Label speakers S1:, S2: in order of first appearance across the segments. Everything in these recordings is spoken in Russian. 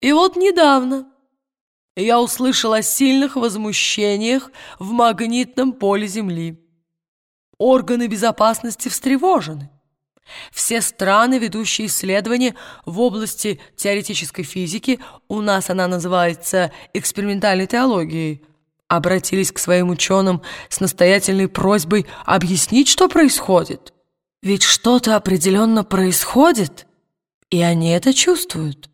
S1: И вот недавно я услышал о сильных возмущениях в магнитном поле Земли. Органы безопасности встревожены. Все страны, ведущие исследования в области теоретической физики, у нас она называется экспериментальной теологией, обратились к своим ученым с настоятельной просьбой объяснить, что происходит. Ведь что-то определенно происходит, и они это чувствуют.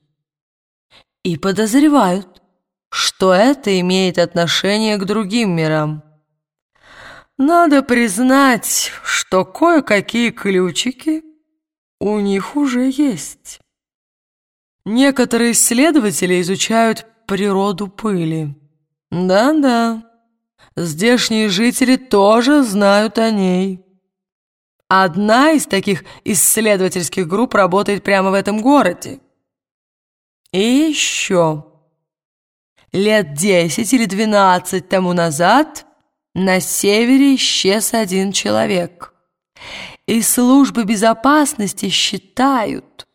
S1: И подозревают, что это имеет отношение к другим мирам. Надо признать, что кое-какие ключики у них уже есть. Некоторые исследователи изучают природу пыли. Да-да, здешние жители тоже знают о ней. Одна из таких исследовательских групп работает прямо в этом городе. И еще. Лет десять или двенадцать тому назад на севере исчез один человек. И службы безопасности считают,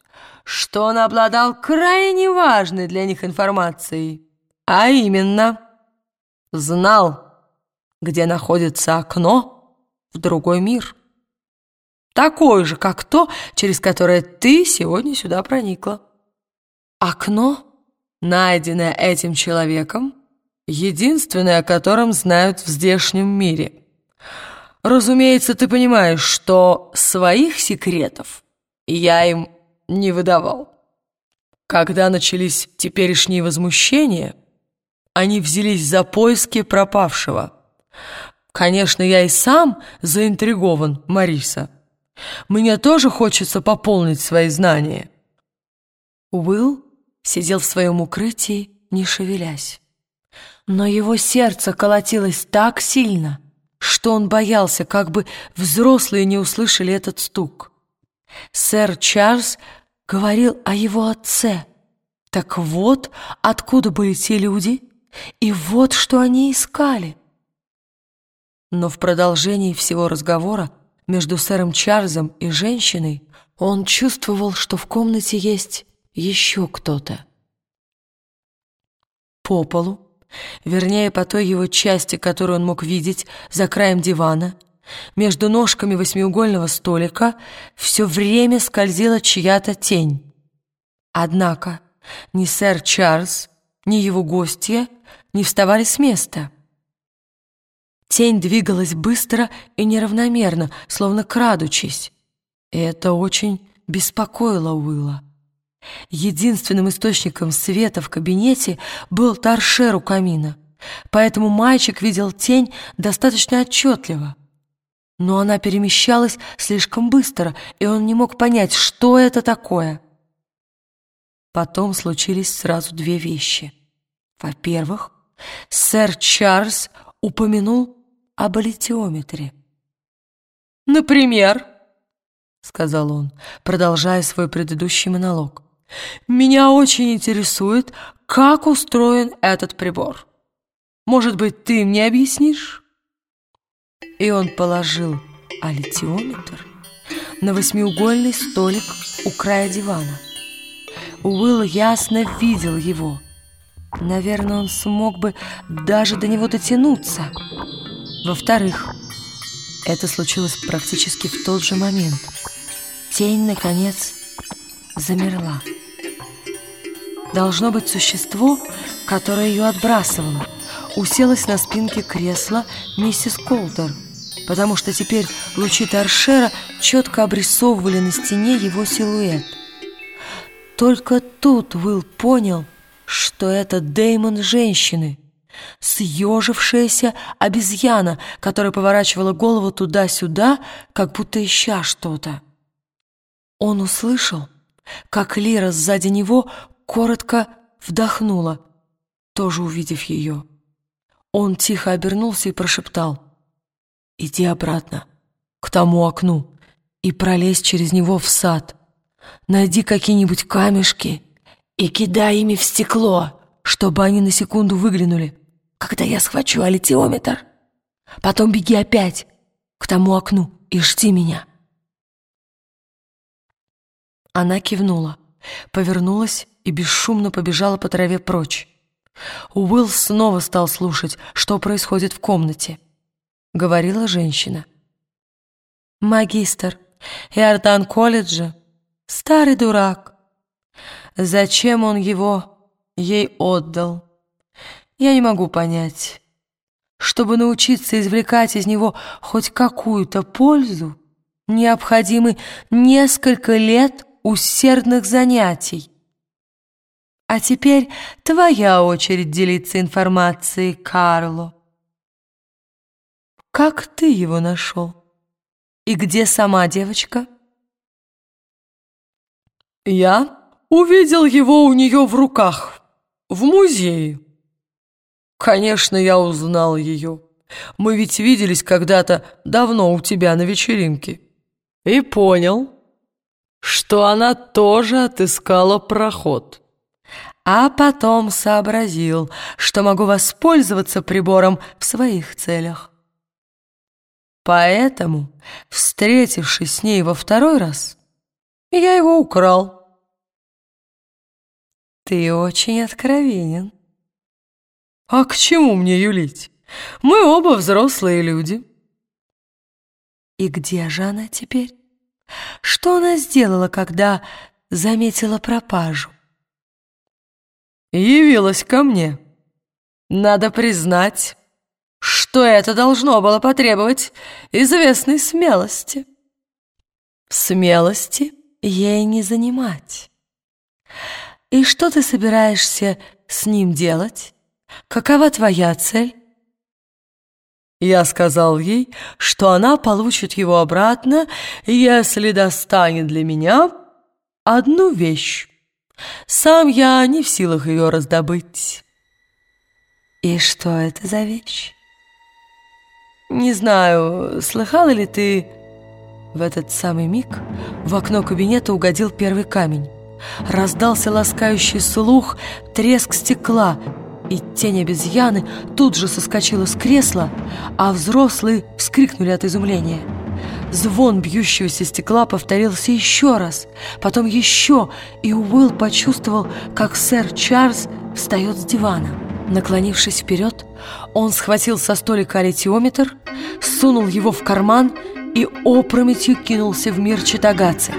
S1: что он обладал крайне важной для них информацией, а именно – знал, где находится окно в другой мир. Такое же, как то, через которое ты сегодня сюда проникла. Окно, найденное этим человеком, единственное, о котором знают в здешнем мире. Разумеется, ты понимаешь, что своих секретов я им не выдавал. Когда начались теперешние возмущения, они взялись за поиски пропавшего. Конечно, я и сам заинтригован, Мариса. Мне тоже хочется пополнить свои знания. Уилл сидел в своем укрытии, не шевелясь. Но его сердце колотилось так сильно, что он боялся, как бы взрослые не услышали этот стук. Сэр Чарльз говорил о его отце. Так вот, откуда были те люди, и вот что они искали. Но в продолжении всего разговора между сэром Чарльзом и женщиной он чувствовал, что в комнате есть еще кто-то. По полу, вернее, по той его части, которую он мог видеть за краем дивана, между ножками восьмиугольного столика все время скользила чья-то тень. Однако ни сэр Чарльз, ни его гостья не вставали с места. Тень двигалась быстро и неравномерно, словно крадучись. И это очень беспокоило Уилла. Единственным источником света в кабинете был торшер у камина, поэтому мальчик видел тень достаточно отчетливо. Но она перемещалась слишком быстро, и он не мог понять, что это такое. Потом случились сразу две вещи. Во-первых, сэр Чарльз упомянул об аллитиометре. «Например», — сказал он, продолжая свой предыдущий монолог, «меня очень интересует, как устроен этот прибор. Может быть, ты мне объяснишь?» И он положил аллитиометр на восьмиугольный столик у края дивана. Уилл ясно видел его — Наверное, он смог бы даже до него дотянуться. Во-вторых, это случилось практически в тот же момент. Тень, наконец, замерла. Должно быть существо, которое ее отбрасывало, уселось на спинке кресла миссис Колтер, потому что теперь лучи торшера четко обрисовывали на стене его силуэт. Только тут Уилл понял, что это Деймон женщины, съежившаяся обезьяна, которая поворачивала голову туда-сюда, как будто ища что-то. Он услышал, как Лира сзади него коротко вдохнула, тоже увидев ее. Он тихо обернулся и прошептал «Иди обратно, к тому окну, и пролезь через него в сад. Найди какие-нибудь камешки» и кидай ими в стекло, чтобы они на секунду выглянули, когда я схвачу аллитиометр. Потом беги опять к тому окну и жди меня». Она кивнула, повернулась и бесшумно побежала по траве прочь. Уилл снова стал слушать, что происходит в комнате. Говорила женщина. «Магистр Иордан колледжа — старый дурак. Зачем он его ей отдал? Я не могу понять. Чтобы научиться извлекать из него хоть какую-то пользу, необходимы несколько лет усердных занятий. А теперь твоя очередь делиться информацией, Карло. Как ты его нашел? И где сама девочка?
S2: Я увидел его у нее в руках, в музее. Конечно, я узнал ее. Мы ведь виделись когда-то давно у тебя на вечеринке. И понял, что она тоже отыскала проход.
S1: А потом сообразил, что могу воспользоваться прибором в своих целях. Поэтому, встретившись с ней во второй раз, я его украл. Ты очень откровенен.
S2: А к чему мне юлить? Мы оба взрослые люди.
S1: И где же она теперь? Что она сделала, когда заметила пропажу?
S2: Явилась ко мне. Надо признать, что это должно было потребовать известной смелости.
S1: Смелости ей не занимать. И что ты собираешься с ним делать? Какова твоя цель?
S2: Я сказал ей, что она получит его обратно, если достанет для меня одну вещь. Сам я не в силах ее раздобыть.
S1: И что это за вещь?
S2: Не знаю, слыхала ли ты... В этот самый миг в окно кабинета угодил первый камень. Раздался ласкающий слух, треск стекла, и тень обезьяны тут же соскочила с кресла, а взрослые вскрикнули от изумления. Звон бьющегося стекла повторился еще раз, потом еще, и Уилл почувствовал, как сэр Чарльз встает с дивана. Наклонившись вперед, он схватил со столика аритиометр, сунул его в карман и опрометью кинулся в мир Читагаци.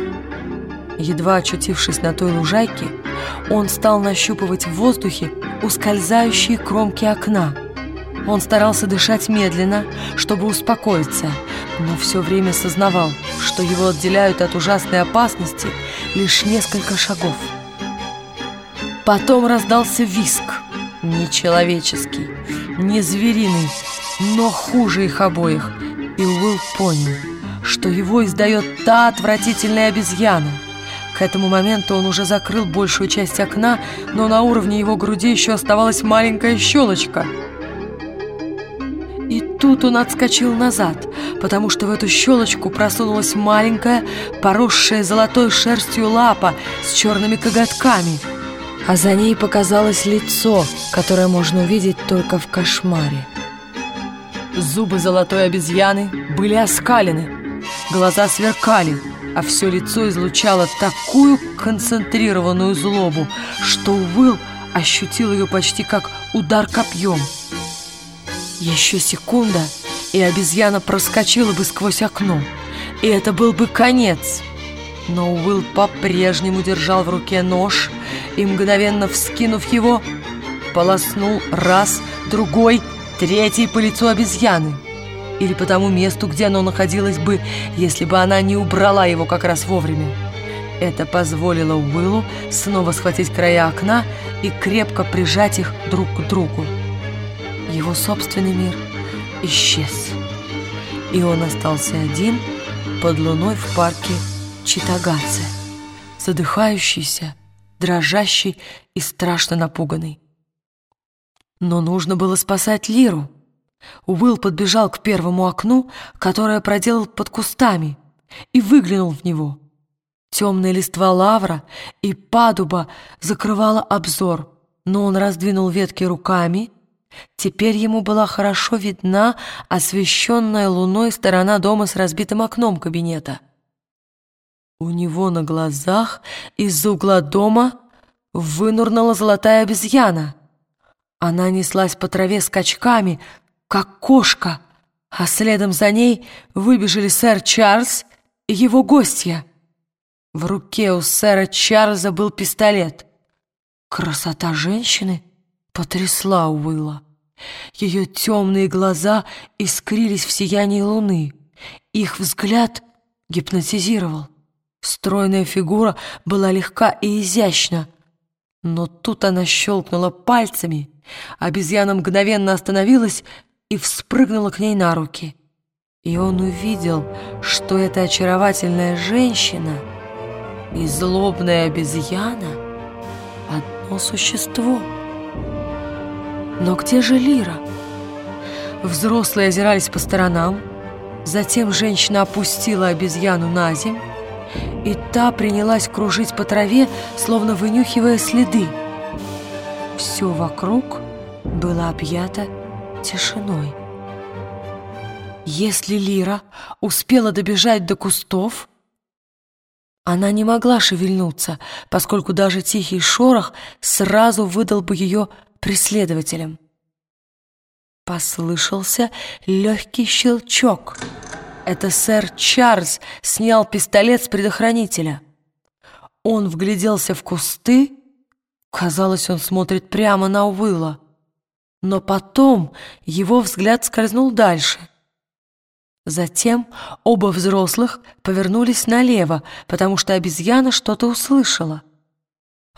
S2: Едва очутившись на той лужайке, он стал нащупывать в воздухе ускользающие кромки окна. Он старался дышать медленно, чтобы успокоиться, но все время сознавал, что его отделяют от ужасной опасности лишь несколько шагов. Потом раздался виск, нечеловеческий, не звериный, но хуже их обоих, и Уилл понял, что его издает та отвратительная обезьяна. К этому моменту он уже закрыл большую часть окна, но на уровне его груди еще оставалась маленькая щелочка. Тут он отскочил назад, потому что в эту щелочку просунулась маленькая, поросшая золотой шерстью лапа с черными коготками, а за ней показалось лицо, которое можно увидеть только в кошмаре. Зубы золотой обезьяны были оскалены, глаза сверкали, а все лицо излучало такую концентрированную злобу, что Уилл ощутил ее почти как удар копьем. Еще секунда, и обезьяна проскочила бы сквозь окно, и это был бы конец. Но Уилл по-прежнему держал в руке нож и, мгновенно вскинув его, полоснул раз, другой, третий по лицу обезьяны или по тому месту, где оно находилось бы, если бы она не убрала его как раз вовремя. Это позволило Уиллу снова схватить края окна и крепко прижать их друг к другу. Его собственный мир исчез, и он остался один под луной в парке Читагаце, задыхающийся, дрожащий и страшно напуганный. Но нужно было спасать Лиру. Уилл подбежал к первому окну, которое проделал под кустами, и выглянул в него. Темная листва лавра и падуба закрывала обзор, но он раздвинул ветки руками. Теперь ему была хорошо видна освещенная луной сторона дома с разбитым окном кабинета. У него на глазах из-за угла дома вынурнула золотая обезьяна. Она неслась по траве скачками, как кошка, а следом за ней выбежали сэр Чарльз и его гостья. В руке у сэра Чарльза был пистолет. Красота женщины потрясла Уилла. Ее темные глаза искрились в сиянии луны. Их взгляд гипнотизировал. Стройная фигура была легка и изящна. Но тут она щелкнула пальцами, обезьяна мгновенно остановилась и вспрыгнула к ней на руки. И он увидел, что эта очаровательная женщина и злобная обезьяна — одно существо. Но где же Лира? Взрослые озирались по сторонам, затем женщина опустила обезьяну на землю, и та принялась кружить по траве, словно вынюхивая следы. Все вокруг было объято тишиной. Если Лира успела добежать до кустов, она не могла шевельнуться, поскольку даже тихий шорох сразу выдал бы ее преследователям. Послышался легкий щелчок — это сэр Чарльз снял пистолет с предохранителя. Он вгляделся в кусты. Казалось, он смотрит прямо на Уилла. Но потом его взгляд скользнул дальше. Затем оба взрослых повернулись налево, потому что обезьяна что-то услышала.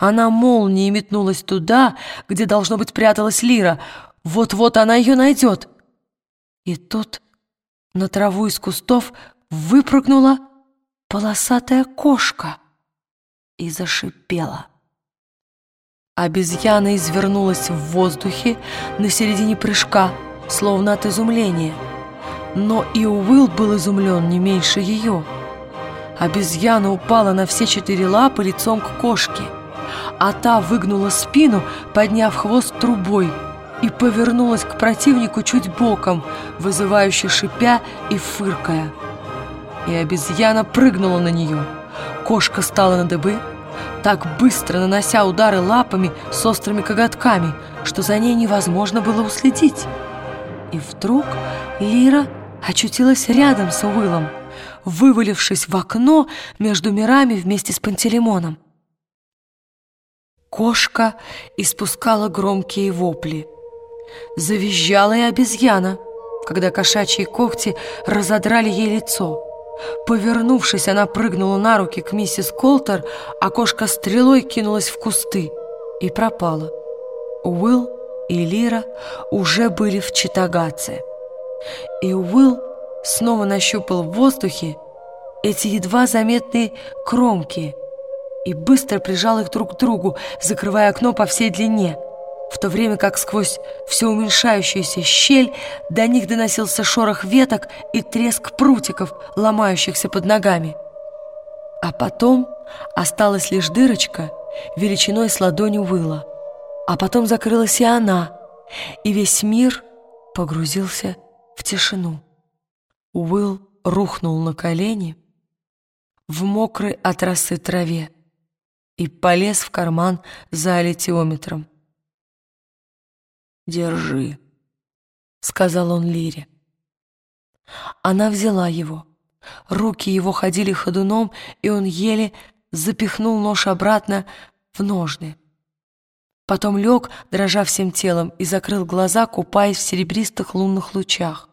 S2: Она молнией метнулась туда, где, должно быть, пряталась Лира. Вот-вот она ее найдет. И тут на траву из кустов выпрыгнула полосатая кошка и зашипела. Обезьяна извернулась в воздухе на середине прыжка, словно от изумления. Но и Уилл был изумлен не меньше ее. Обезьяна упала на все четыре лапы лицом к кошке, а та выгнула спину, подняв хвост трубой – и повернулась к противнику чуть боком, вызывающе шипя и фыркая. И обезьяна прыгнула на нее. Кошка стала на дыбы, так быстро нанося удары лапами с острыми коготками, что за ней невозможно было уследить. И вдруг Лира очутилась рядом с Уиллом, вывалившись в окно между мирами вместе с Пантелеймоном. Кошка испускала громкие вопли. Завизжала и обезьяна, когда кошачьи когти разодрали ей лицо. Повернувшись, она прыгнула на руки к миссис Колтер, а кошка стрелой кинулась в кусты и пропала. Уилл и Лира уже были в Читагаце. И Уилл снова нащупал в воздухе эти едва заметные кромки и быстро прижал их друг к другу, закрывая окно по всей длине – в то время как сквозь все уменьшающуюся щель до них доносился шорох веток и треск прутиков, ломающихся под ногами. А потом осталась лишь дырочка величиной с ладонью Уилла. А потом закрылась и она, и весь мир погрузился в тишину. Уилл рухнул на колени в мокрой от росы траве и полез в карман за аллитиометром. «Держи», — сказал он Лире. Она взяла его. Руки его ходили ходуном, и он еле запихнул нож обратно в ножны. Потом лег, дрожа всем телом, и закрыл глаза, купаясь в серебристых лунных лучах,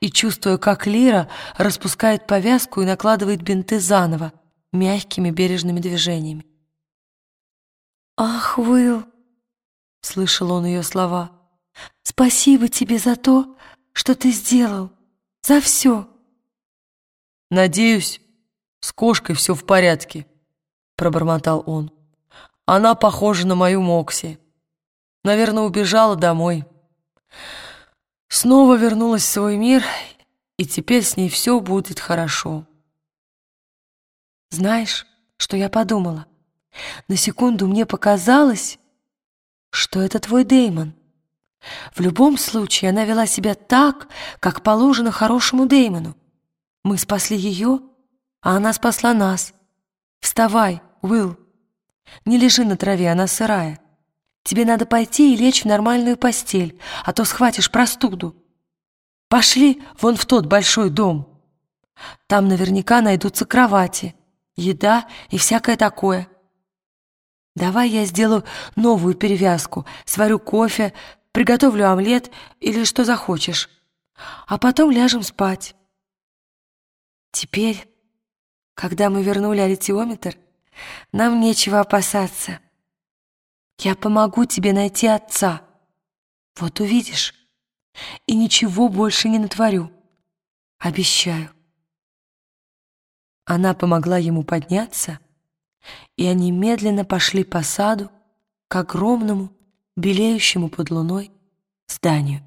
S2: и чувствуя, как Лира распускает повязку и накладывает бинты заново, мягкими бережными движениями. «Ах, Уилл!» — слышал он ее слова — Спасибо тебе за то, что ты сделал, за все.
S1: Надеюсь, с кошкой все в порядке, пробормотал он. Она похожа на мою Мокси. Наверное, убежала домой. Снова вернулась в свой мир, и теперь с ней все будет хорошо.
S2: Знаешь, что я подумала? На секунду мне показалось, что это твой Деймон. В любом случае, она вела себя так, как положено хорошему Деймону. Мы спасли ее, а она спасла нас. Вставай, Уилл. Не лежи на траве, она сырая. Тебе надо пойти и лечь в нормальную постель, а то схватишь простуду. Пошли вон в тот большой дом. Там наверняка найдутся кровати, еда и всякое такое. Давай я сделаю новую перевязку, сварю кофе, приготовлю омлет или что захочешь. А потом ляжем спать. Теперь, когда мы вернули аллитиометр, нам нечего опасаться. Я помогу тебе найти отца. Вот увидишь. И ничего больше не натворю. Обещаю. Она помогла ему подняться, и они медленно пошли по саду к огромному, белеющему под луной зданию.